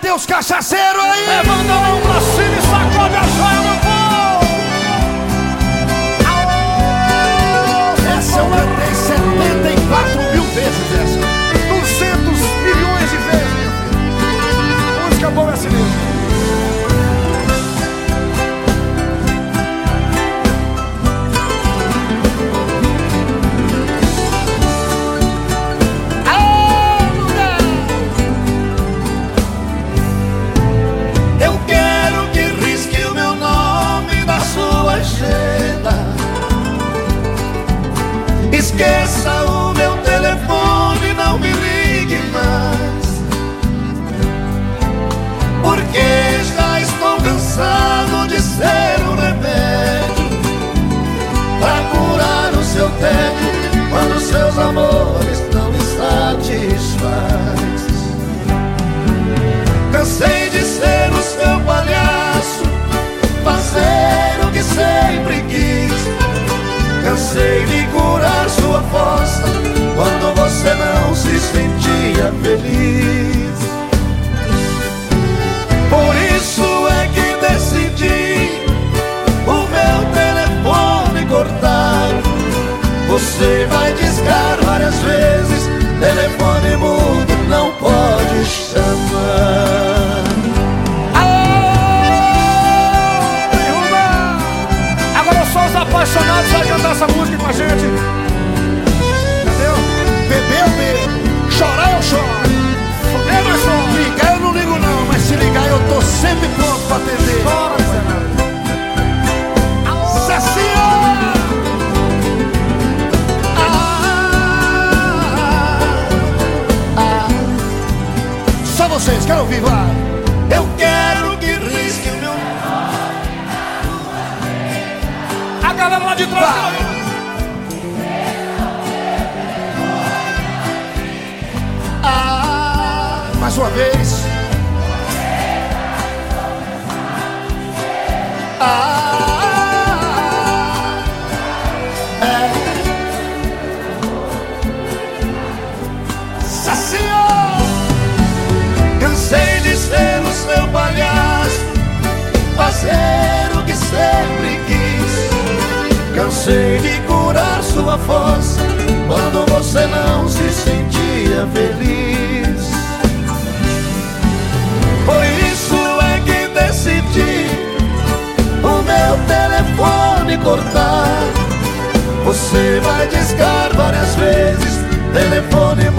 Cadê os cachaceiros aí? Levanta a mão pra cima e sacode a joia, amores não me satisfaz. Cansei de ser o seu palhaço, o que sempre quis. Cansei de curar sua fossa quando você não se sentia feliz. Várias vezes, telefone mudo vocês, quero ouvir, vai. Eu quero que risque o meu A galera lá de trás. Vai. Ah, mais uma vez. Ah, fazer o que sempre quis. Cansei de curar sua força quando você não se sentia feliz. Por isso é que decidi o meu telefone cortar. Você vai discar várias vezes, telefone